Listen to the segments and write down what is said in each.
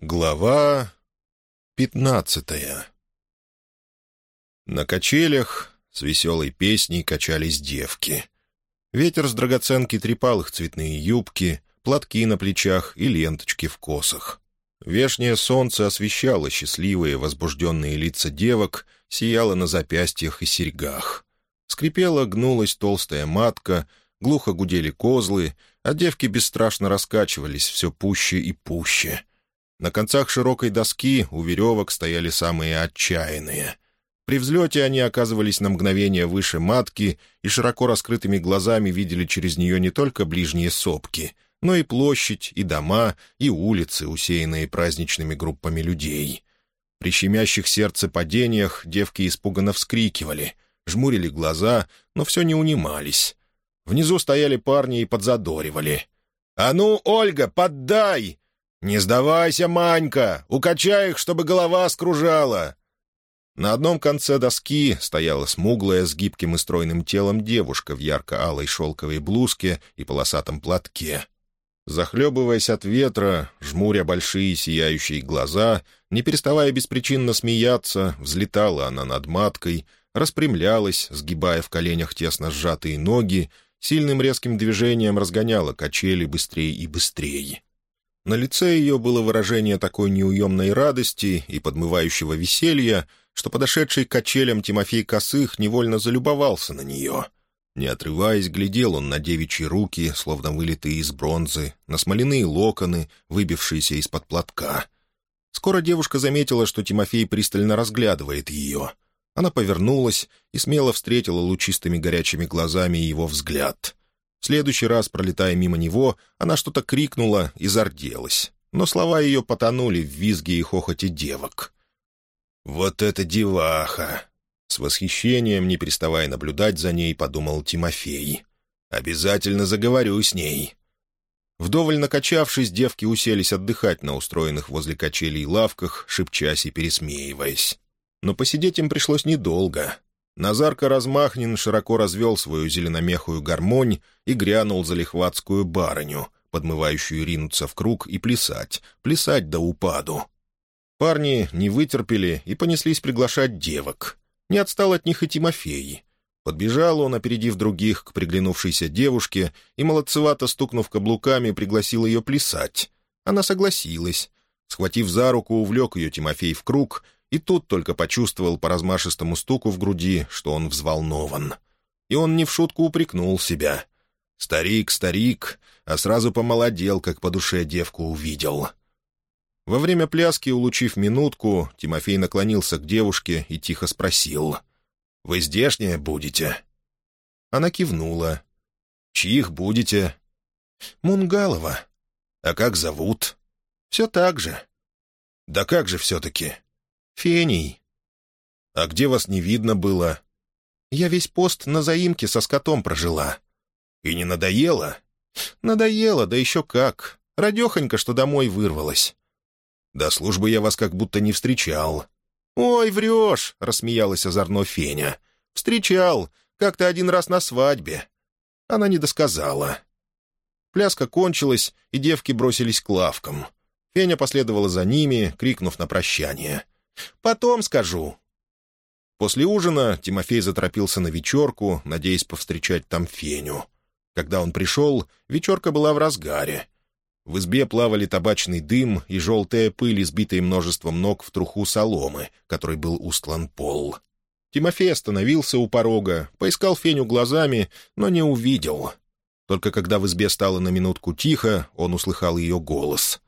Глава пятнадцатая На качелях с веселой песней качались девки. Ветер с драгоценки трепал их цветные юбки, платки на плечах и ленточки в косах. Вешнее солнце освещало счастливые, возбужденные лица девок, сияло на запястьях и серьгах. Скрипела, гнулась толстая матка, глухо гудели козлы, а девки бесстрашно раскачивались все пуще и пуще — на концах широкой доски у веревок стояли самые отчаянные. При взлете они оказывались на мгновение выше матки и широко раскрытыми глазами видели через нее не только ближние сопки, но и площадь, и дома, и улицы, усеянные праздничными группами людей. При щемящих сердце падениях девки испуганно вскрикивали, жмурили глаза, но все не унимались. Внизу стояли парни и подзадоривали. «А ну, Ольга, поддай!» «Не сдавайся, Манька! Укачай их, чтобы голова скружала!» На одном конце доски стояла смуглая с гибким и стройным телом девушка в ярко-алой шелковой блузке и полосатом платке. Захлебываясь от ветра, жмуря большие сияющие глаза, не переставая беспричинно смеяться, взлетала она над маткой, распрямлялась, сгибая в коленях тесно сжатые ноги, сильным резким движением разгоняла качели быстрее и быстрее. На лице ее было выражение такой неуемной радости и подмывающего веселья, что подошедший к качелям Тимофей Косых невольно залюбовался на нее. Не отрываясь, глядел он на девичьи руки, словно вылитые из бронзы, на смоляные локоны, выбившиеся из-под платка. Скоро девушка заметила, что Тимофей пристально разглядывает ее. Она повернулась и смело встретила лучистыми горячими глазами его взгляд. В следующий раз, пролетая мимо него, она что-то крикнула и зарделась, но слова ее потонули в визге и хохоте девок. «Вот это деваха!» С восхищением, не переставая наблюдать за ней, подумал Тимофей. «Обязательно заговорю с ней». Вдоволь накачавшись, девки уселись отдыхать на устроенных возле качелей лавках, шепчась и пересмеиваясь. Но посидеть им пришлось недолго. Назарка Размахнин широко развел свою зеленомехую гармонь и грянул за лихватскую барыню, подмывающую ринуться в круг и плясать, плясать до упаду. Парни не вытерпели и понеслись приглашать девок. Не отстал от них и Тимофей. Подбежал он, опередив других, к приглянувшейся девушке и, молодцевато стукнув каблуками, пригласил ее плясать. Она согласилась. Схватив за руку, увлек ее Тимофей в круг — и тут только почувствовал по размашистому стуку в груди, что он взволнован. И он не в шутку упрекнул себя. Старик, старик, а сразу помолодел, как по душе девку увидел. Во время пляски, улучив минутку, Тимофей наклонился к девушке и тихо спросил. «Вы здешняя будете?» Она кивнула. «Чьих будете?» «Мунгалова». «А как зовут?» «Все так же». «Да как же все-таки?» «Фений». «А где вас не видно было?» «Я весь пост на заимке со скотом прожила». «И не надоело?» «Надоело, да еще как. Радехонька, что домой вырвалась». «До службы я вас как будто не встречал». «Ой, врешь!» — рассмеялась озорно Феня. «Встречал. Как-то один раз на свадьбе». Она не досказала. Пляска кончилась, и девки бросились к лавкам. Феня последовала за ними, крикнув на прощание — «Потом скажу». После ужина Тимофей заторопился на вечерку, надеясь повстречать там Феню. Когда он пришел, вечерка была в разгаре. В избе плавали табачный дым и желтая пыль, избитая множеством ног в труху соломы, которой был устлан пол. Тимофей остановился у порога, поискал Феню глазами, но не увидел. Только когда в избе стало на минутку тихо, он услыхал ее голос.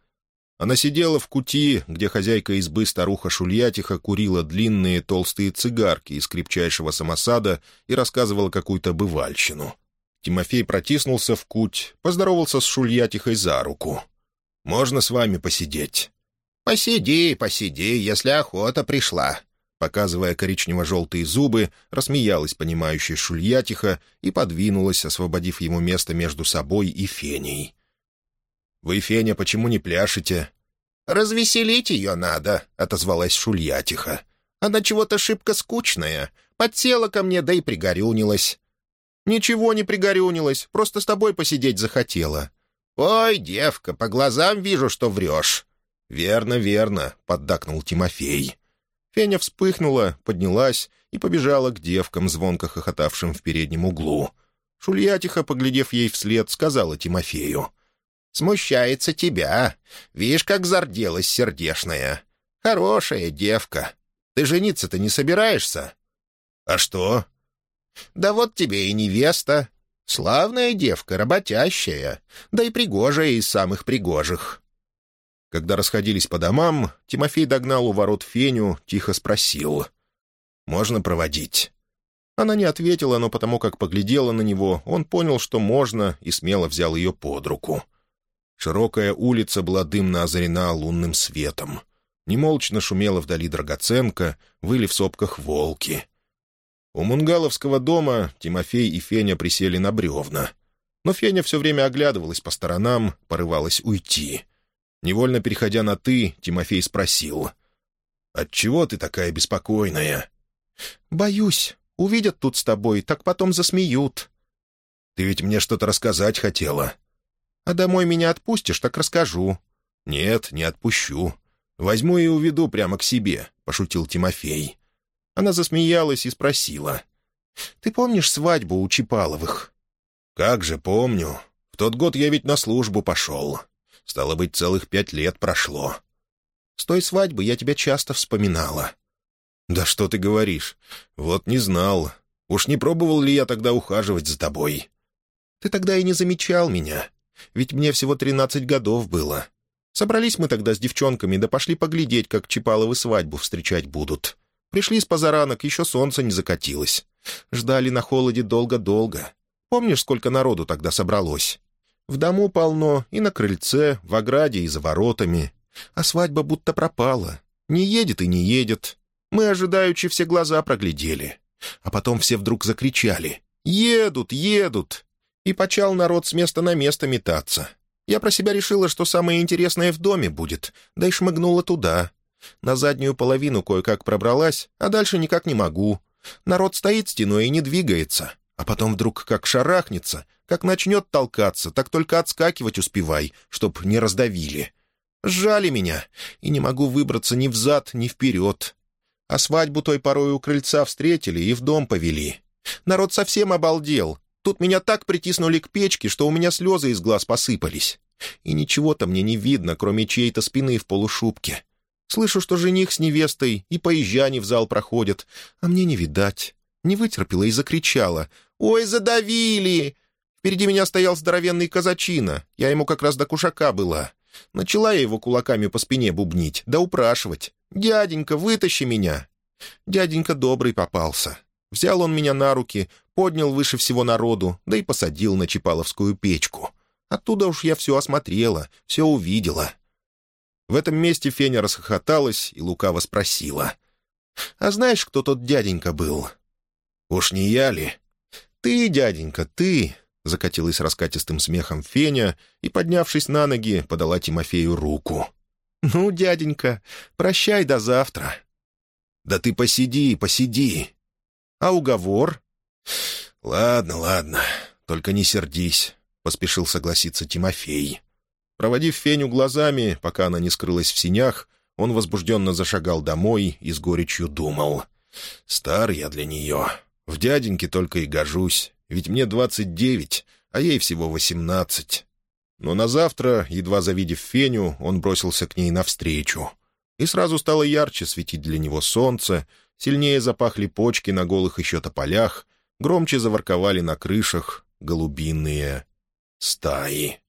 Она сидела в кути, где хозяйка избы старуха Шульятиха курила длинные толстые цигарки из крепчайшего самосада и рассказывала какую-то бывальщину. Тимофей протиснулся в куть, поздоровался с Шульятихой за руку. «Можно с вами посидеть?» «Посиди, посиди, если охота пришла», показывая коричнево-желтые зубы, рассмеялась понимающая Шульятиха и подвинулась, освободив ему место между собой и Феней. «Вы, Феня, почему не пляшете?» «Развеселить ее надо», — отозвалась Шульятиха. «Она чего-то шибко скучная. Подсела ко мне, да и пригорюнилась». «Ничего не пригорюнилась, просто с тобой посидеть захотела». «Ой, девка, по глазам вижу, что врешь». «Верно, верно», — поддакнул Тимофей. Феня вспыхнула, поднялась и побежала к девкам, звонко хохотавшим в переднем углу. Шульятиха, поглядев ей вслед, сказала Тимофею. «Смущается тебя. Видишь, как зарделась сердешная. Хорошая девка. Ты жениться-то не собираешься?» «А что?» «Да вот тебе и невеста. Славная девка, работящая, да и пригожая из самых пригожих». Когда расходились по домам, Тимофей догнал у ворот Феню, тихо спросил. «Можно проводить?» Она не ответила, но потому как поглядела на него, он понял, что можно, и смело взял ее под руку. Широкая улица была дымно озарена лунным светом. Немолчно шумела вдали драгоценка, выли в сопках волки. У Мунгаловского дома Тимофей и Феня присели на бревна. Но Феня все время оглядывалась по сторонам, порывалась уйти. Невольно переходя на «ты», Тимофей спросил. «Отчего ты такая беспокойная?» «Боюсь. Увидят тут с тобой, так потом засмеют». «Ты ведь мне что-то рассказать хотела». «А домой меня отпустишь, так расскажу». «Нет, не отпущу. Возьму и уведу прямо к себе», — пошутил Тимофей. Она засмеялась и спросила. «Ты помнишь свадьбу у Чипаловых?» «Как же помню. В тот год я ведь на службу пошел. Стало быть, целых пять лет прошло. С той свадьбы я тебя часто вспоминала». «Да что ты говоришь? Вот не знал. Уж не пробовал ли я тогда ухаживать за тобой?» «Ты тогда и не замечал меня. Ведь мне всего тринадцать годов было. Собрались мы тогда с девчонками, да пошли поглядеть, как Чапаловы свадьбу встречать будут. Пришли с позаранок, еще солнце не закатилось. Ждали на холоде долго-долго. Помнишь, сколько народу тогда собралось? В дому полно, и на крыльце, в ограде и за воротами. А свадьба будто пропала. Не едет и не едет. Мы, ожидаючи, все глаза проглядели. А потом все вдруг закричали. «Едут, едут!» И почал народ с места на место метаться. Я про себя решила, что самое интересное в доме будет, да и шмыгнула туда. На заднюю половину кое-как пробралась, а дальше никак не могу. Народ стоит стеной и не двигается. А потом вдруг как шарахнется, как начнет толкаться, так только отскакивать успевай, чтоб не раздавили. Сжали меня, и не могу выбраться ни взад, ни вперед. А свадьбу той порой у крыльца встретили и в дом повели. Народ совсем обалдел, Тут меня так притиснули к печке, что у меня слезы из глаз посыпались. И ничего-то мне не видно, кроме чьей-то спины в полушубке. Слышу, что жених с невестой и поезжане в зал проходят, а мне не видать. Не вытерпела и закричала. «Ой, задавили!» Впереди меня стоял здоровенный казачина. Я ему как раз до кушака была. Начала я его кулаками по спине бубнить, да упрашивать. «Дяденька, вытащи меня!» Дяденька добрый попался. Взял он меня на руки, поднял выше всего народу, да и посадил на Чапаловскую печку. Оттуда уж я все осмотрела, все увидела. В этом месте Феня расхохоталась и лукаво спросила. «А знаешь, кто тот дяденька был?» «Уж не я ли?» «Ты, дяденька, ты!» — закатилась раскатистым смехом Феня и, поднявшись на ноги, подала Тимофею руку. «Ну, дяденька, прощай до завтра». «Да ты посиди, посиди». «А уговор?» «Ладно, ладно, только не сердись», — поспешил согласиться Тимофей. Проводив Феню глазами, пока она не скрылась в синях, он возбужденно зашагал домой и с горечью думал. «Стар я для нее. В дяденьке только и гожусь, ведь мне двадцать девять, а ей всего восемнадцать». Но на завтра, едва завидев Феню, он бросился к ней навстречу. И сразу стало ярче светить для него солнце, сильнее запахли почки на голых еще тополях, громче заворковали на крышах голубиные стаи.